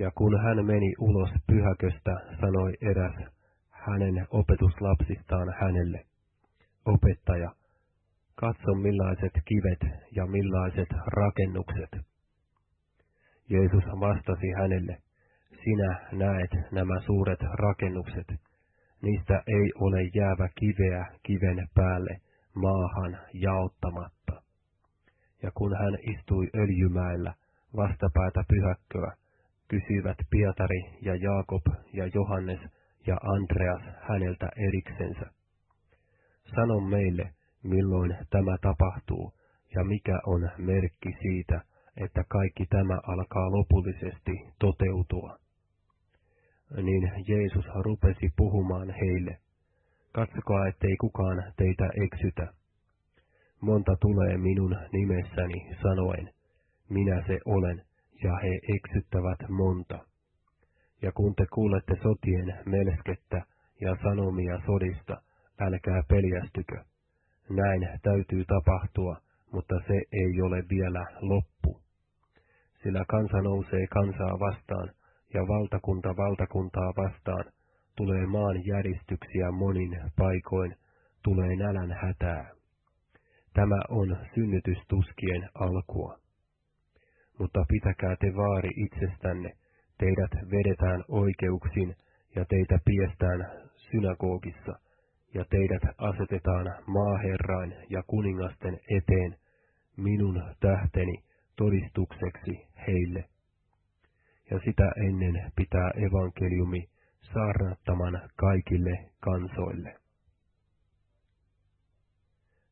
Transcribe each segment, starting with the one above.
Ja kun hän meni ulos pyhäköstä, sanoi eräs hänen opetuslapsistaan hänelle, Opettaja, katso millaiset kivet ja millaiset rakennukset. Jeesus vastasi hänelle, sinä näet nämä suuret rakennukset, niistä ei ole jäävä kiveä kiven päälle maahan jaottamatta. Ja kun hän istui öljymäellä vastapäätä pyhäkköä, kysyivät Pietari ja Jaakob ja Johannes ja Andreas häneltä eriksensä. Sano meille, milloin tämä tapahtuu ja mikä on merkki siitä, että kaikki tämä alkaa lopullisesti toteutua. Niin Jeesus rupesi puhumaan heille. Katsokaa, ettei kukaan teitä eksytä. Monta tulee minun nimessäni sanoen, minä se olen, ja he eksyttävät monta. Ja kun te kuulette sotien melskettä ja sanomia sodista, älkää peljästykö. Näin täytyy tapahtua, mutta se ei ole vielä loppu. Sillä kansa nousee kansaa vastaan, ja valtakunta valtakuntaa vastaan, tulee maan järjestyksiä monin paikoin, tulee nälän hätää. Tämä on synnytystuskien alkua. Mutta pitäkää te vaari itsestänne, teidät vedetään oikeuksin ja teitä piestään synagogissa, ja teidät asetetaan maaherrain ja kuningasten eteen minun tähteni todistukseksi heille. Ja sitä ennen pitää evankeliumi saarnattaman kaikille kansoille.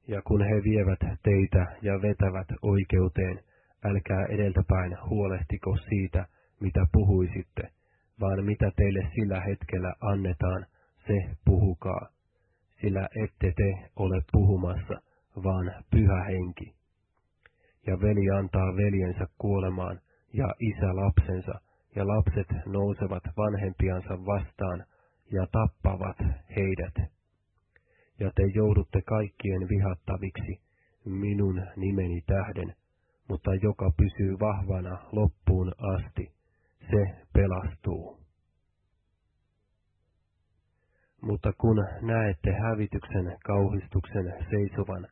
Ja kun he vievät teitä ja vetävät oikeuteen, älkää edeltäpäin huolehtiko siitä, mitä puhuisitte, vaan mitä teille sillä hetkellä annetaan, se puhukaa, sillä ette te ole puhumassa, vaan pyhä henki. Ja veli antaa veljensä kuolemaan, ja isä lapsensa, ja lapset nousevat vanhempiansa vastaan, ja tappavat heidät. Ja te joudutte kaikkien vihattaviksi minun nimeni tähden, mutta joka pysyy vahvana loppuun asti, se pelastuu. Mutta kun näette hävityksen kauhistuksen seisovan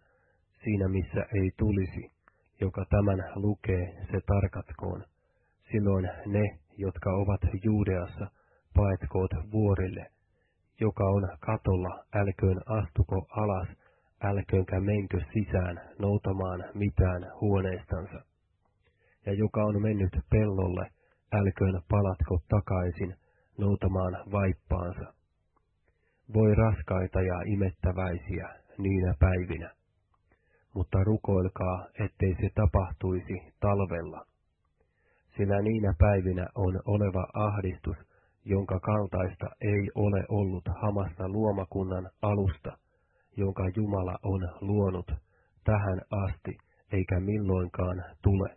siinä missä ei tulisi, joka tämän lukee, se tarkatkoon. Silloin ne, jotka ovat Juudeassa, paetkoot vuorille. Joka on katolla, älköön astuko alas, älköönkä menkö sisään noutamaan mitään huoneistansa. Ja joka on mennyt pellolle, älköön palatko takaisin noutamaan vaippaansa. Voi raskaita ja imettäväisiä niinä päivinä, mutta rukoilkaa, ettei se tapahtuisi talvella. Sillä niinä päivinä on oleva ahdistus, jonka kaltaista ei ole ollut hamassa luomakunnan alusta, jonka Jumala on luonut tähän asti, eikä milloinkaan tule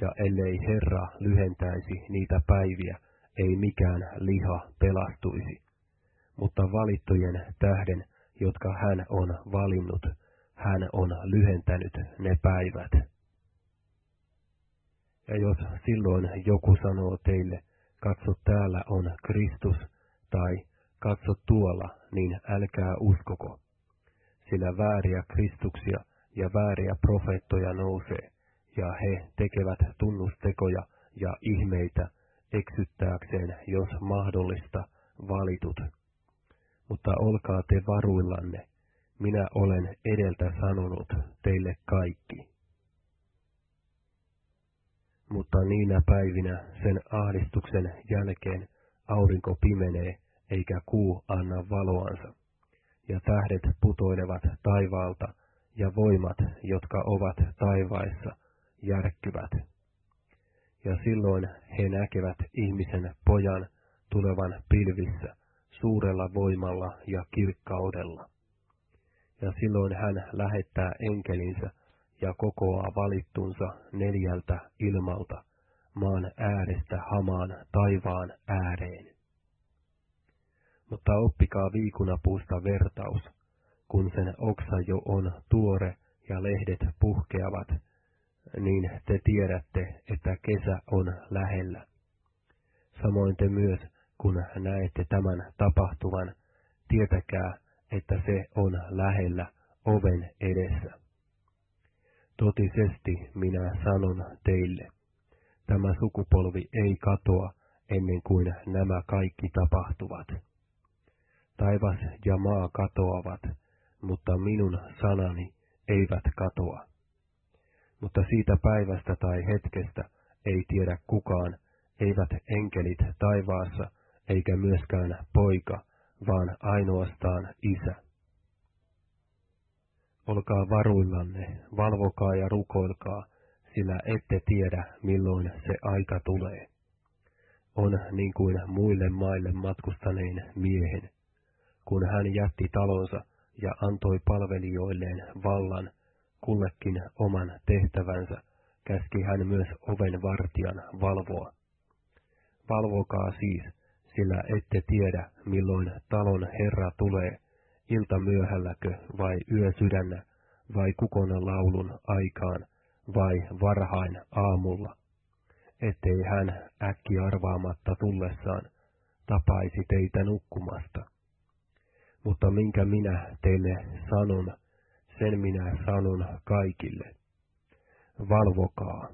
ja ellei Herra lyhentäisi niitä päiviä, ei mikään liha pelastuisi. Mutta valittujen tähden, jotka hän on valinnut, hän on lyhentänyt ne päivät. Ja jos silloin joku sanoo teille, katso täällä on Kristus, tai katso tuolla, niin älkää uskoko. Sillä vääriä Kristuksia ja vääriä profeettoja nousee, ja he tekevät tunnustekoja ja ihmeitä eksyttääkseen, jos mahdollista, valitut. Mutta olkaa te varuillanne, minä olen edeltä sanonut teille kaikki. Mutta niinä päivinä sen ahdistuksen jälkeen aurinko pimenee, eikä kuu anna valoansa, ja tähdet putoilevat taivaalta, ja voimat, jotka ovat taivaissa, järkkyvät. Ja silloin he näkevät ihmisen pojan tulevan pilvissä suurella voimalla ja kirkkaudella. Ja silloin hän lähettää enkelinsä ja kokoaa valittunsa neljältä ilmalta maan äärestä hamaan taivaan ääreen. Mutta oppikaa viikunapuusta vertaus, kun sen oksa jo on tuore ja lehdet puhkeavat, niin te tiedätte, että kesä on lähellä. Samoin te myös, kun näette tämän tapahtuvan, tietäkää, että se on lähellä oven edessä. Totisesti minä sanon teille, tämä sukupolvi ei katoa ennen kuin nämä kaikki tapahtuvat. Taivas ja maa katoavat, mutta minun sanani eivät katoa. Mutta siitä päivästä tai hetkestä ei tiedä kukaan, eivät enkelit taivaassa, eikä myöskään poika, vaan ainoastaan isä. Olkaa varuillanne, valvokaa ja rukoilkaa, sillä ette tiedä, milloin se aika tulee. On niin kuin muille maille matkustaneen miehen, kun hän jätti talonsa ja antoi palvelijoilleen vallan, kullekin oman tehtävänsä, käski hän myös oven vartijan valvoa. Valvokaa siis, sillä ette tiedä, milloin talon herra tulee, ilta myöhälläkö vai yösydännä, vai kukona laulun aikaan, vai varhain aamulla, ettei hän äkki arvaamatta tullessaan tapaisi teitä nukkumasta. Mutta minkä minä teille sanon, sen minä sanon kaikille. Valvokaa.